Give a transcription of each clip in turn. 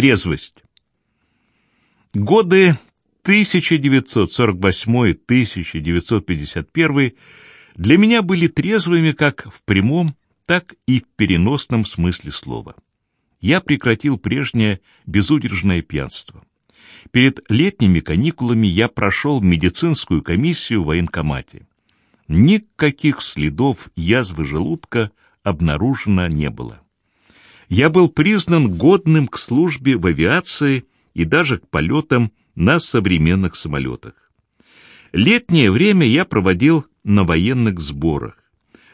Трезвость. Годы 1948-1951 для меня были трезвыми как в прямом, так и в переносном смысле слова. Я прекратил прежнее безудержное пьянство. Перед летними каникулами я прошел медицинскую комиссию в военкомате. Никаких следов язвы желудка обнаружено не было. Я был признан годным к службе в авиации и даже к полетам на современных самолетах. Летнее время я проводил на военных сборах,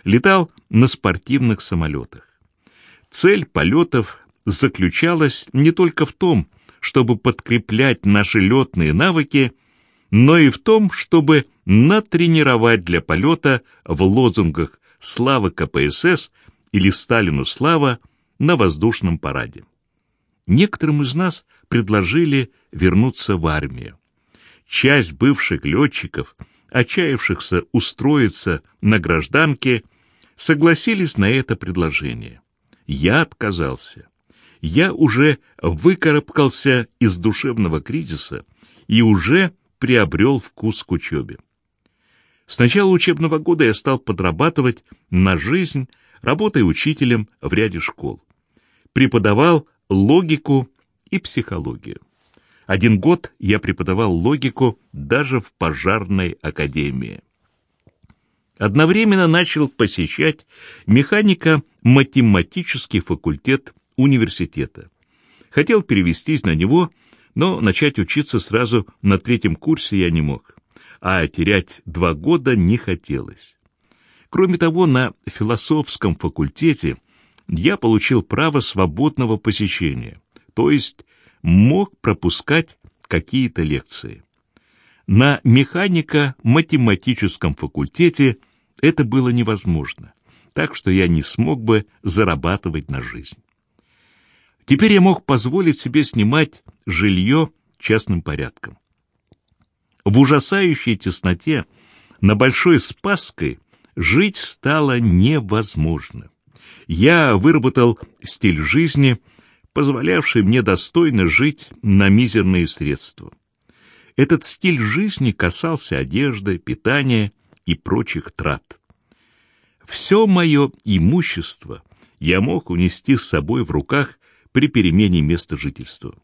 летал на спортивных самолетах. Цель полетов заключалась не только в том, чтобы подкреплять наши летные навыки, но и в том, чтобы натренировать для полета в лозунгах «Слава КПСС» или «Сталину слава» на воздушном параде. Некоторым из нас предложили вернуться в армию. Часть бывших летчиков, отчаявшихся устроиться на гражданке, согласились на это предложение. Я отказался. Я уже выкарабкался из душевного кризиса и уже приобрел вкус к учебе. С начала учебного года я стал подрабатывать на жизнь, работая учителем в ряде школ. Преподавал логику и психологию. Один год я преподавал логику даже в пожарной академии. Одновременно начал посещать механико-математический факультет университета. Хотел перевестись на него, но начать учиться сразу на третьем курсе я не мог, а терять два года не хотелось. Кроме того, на философском факультете я получил право свободного посещения, то есть мог пропускать какие-то лекции. На механико-математическом факультете это было невозможно, так что я не смог бы зарабатывать на жизнь. Теперь я мог позволить себе снимать жилье частным порядком. В ужасающей тесноте на Большой Спасской жить стало невозможно. Я выработал стиль жизни, позволявший мне достойно жить на мизерные средства. Этот стиль жизни касался одежды, питания и прочих трат. Все мое имущество я мог унести с собой в руках при перемене места жительства.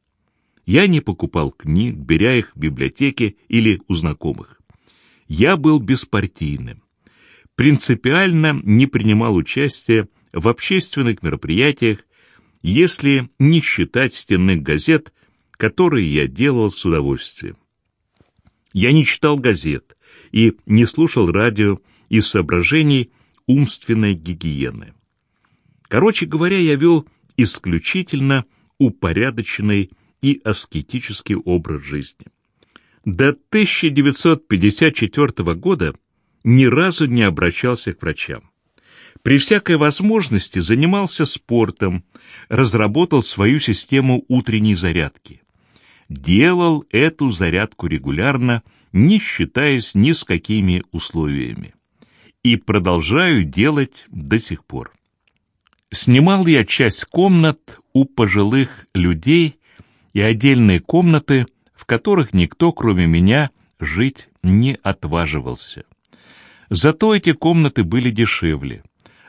Я не покупал книг, беря их в библиотеке или у знакомых. Я был беспартийным. Принципиально не принимал участия в общественных мероприятиях, если не считать стенных газет, которые я делал с удовольствием. Я не читал газет и не слушал радио из соображений умственной гигиены. Короче говоря, я вел исключительно упорядоченный и аскетический образ жизни. До 1954 года ни разу не обращался к врачам. При всякой возможности занимался спортом, разработал свою систему утренней зарядки. Делал эту зарядку регулярно, не считаясь ни с какими условиями. И продолжаю делать до сих пор. Снимал я часть комнат у пожилых людей и отдельные комнаты, в которых никто, кроме меня, жить не отваживался. Зато эти комнаты были дешевле.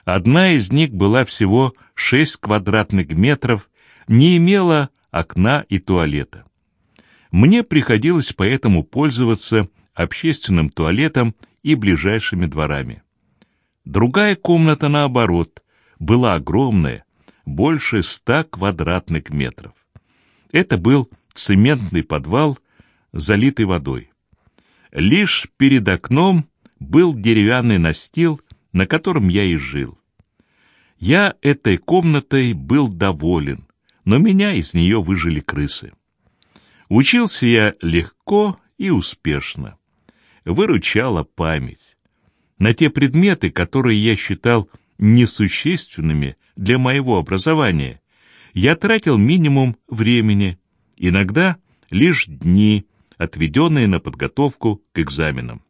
Одна из них была всего 6 квадратных метров, не имела окна и туалета. Мне приходилось поэтому пользоваться общественным туалетом и ближайшими дворами. Другая комната, наоборот, была огромная, больше ста квадратных метров. Это был цементный подвал, залитый водой. Лишь перед окном был деревянный настил, на котором я и жил. Я этой комнатой был доволен, но меня из нее выжили крысы. Учился я легко и успешно. Выручала память. На те предметы, которые я считал несущественными для моего образования, я тратил минимум времени, иногда лишь дни, отведенные на подготовку к экзаменам.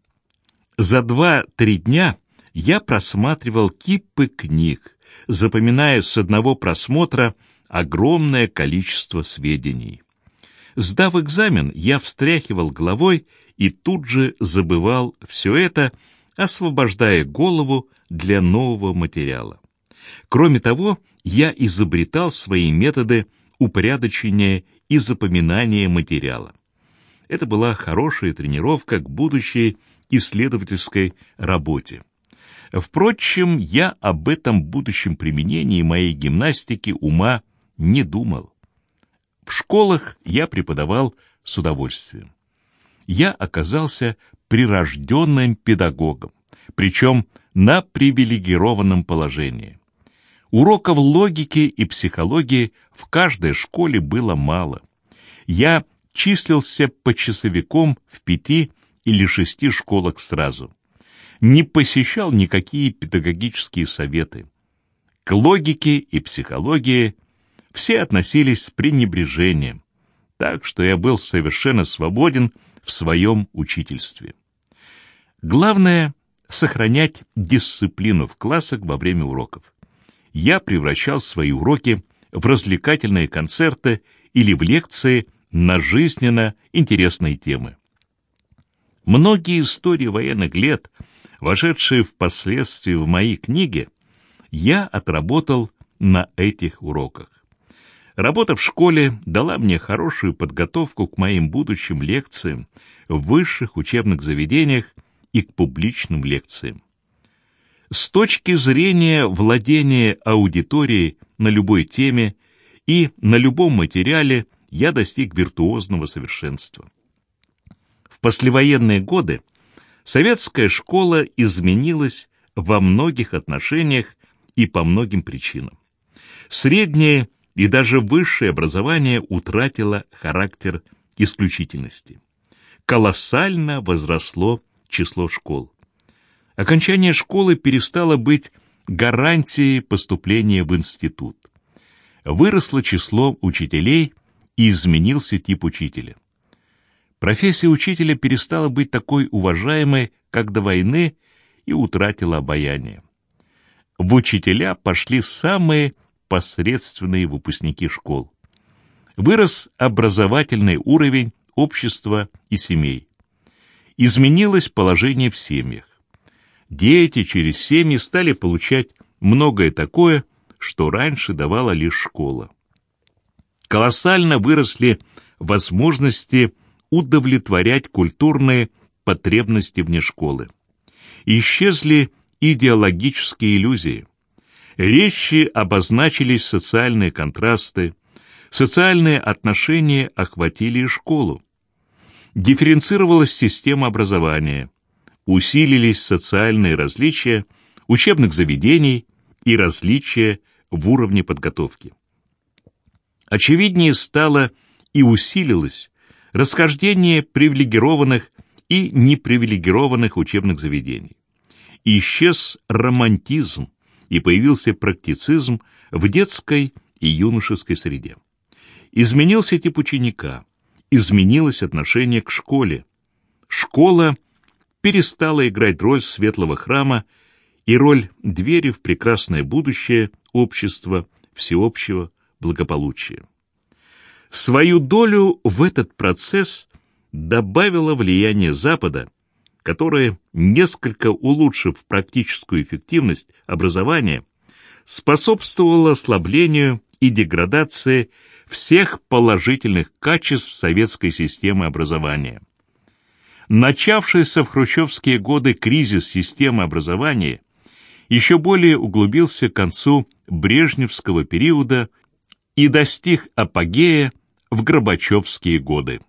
За два-три дня я просматривал кипы книг, запоминая с одного просмотра огромное количество сведений. Сдав экзамен, я встряхивал головой и тут же забывал все это, освобождая голову для нового материала. Кроме того, я изобретал свои методы упорядочения и запоминания материала. Это была хорошая тренировка к будущей исследовательской работе. Впрочем, я об этом будущем применении моей гимнастики ума не думал. В школах я преподавал с удовольствием. Я оказался прирожденным педагогом, причем на привилегированном положении. Уроков логики и психологии в каждой школе было мало. Я числился почасовиком в пяти или шести школах сразу. Не посещал никакие педагогические советы. К логике и психологии все относились с пренебрежением, так что я был совершенно свободен в своем учительстве. Главное — сохранять дисциплину в классах во время уроков. Я превращал свои уроки в развлекательные концерты или в лекции на жизненно интересные темы. Многие истории военных лет, вошедшие впоследствии в мои книги, я отработал на этих уроках. Работа в школе дала мне хорошую подготовку к моим будущим лекциям в высших учебных заведениях и к публичным лекциям. С точки зрения владения аудиторией на любой теме и на любом материале я достиг виртуозного совершенства. В послевоенные годы советская школа изменилась во многих отношениях и по многим причинам. Среднее и даже высшее образование утратило характер исключительности. Колоссально возросло число школ. Окончание школы перестало быть гарантией поступления в институт. Выросло число учителей и изменился тип учителя. Профессия учителя перестала быть такой уважаемой, как до войны, и утратила обаяние. В учителя пошли самые посредственные выпускники школ. Вырос образовательный уровень общества и семей. Изменилось положение в семьях. Дети через семьи стали получать многое такое, что раньше давала лишь школа. Колоссально выросли возможности удовлетворять культурные потребности вне школы. Исчезли идеологические иллюзии резче обозначились социальные контрасты, социальные отношения охватили и школу. Дифференцировалась система образования, усилились социальные различия учебных заведений и различия в уровне подготовки. Очевиднее стало и усилилось расхождение привилегированных и непривилегированных учебных заведений. Исчез романтизм, и появился практицизм в детской и юношеской среде. Изменился тип ученика, изменилось отношение к школе. Школа перестала играть роль светлого храма и роль двери в прекрасное будущее общества всеобщего благополучия. Свою долю в этот процесс добавило влияние Запада – которое, несколько улучшив практическую эффективность образования, способствовало ослаблению и деградации всех положительных качеств советской системы образования. Начавшийся в хрущевские годы кризис системы образования еще более углубился к концу брежневского периода и достиг апогея в Горбачевские годы.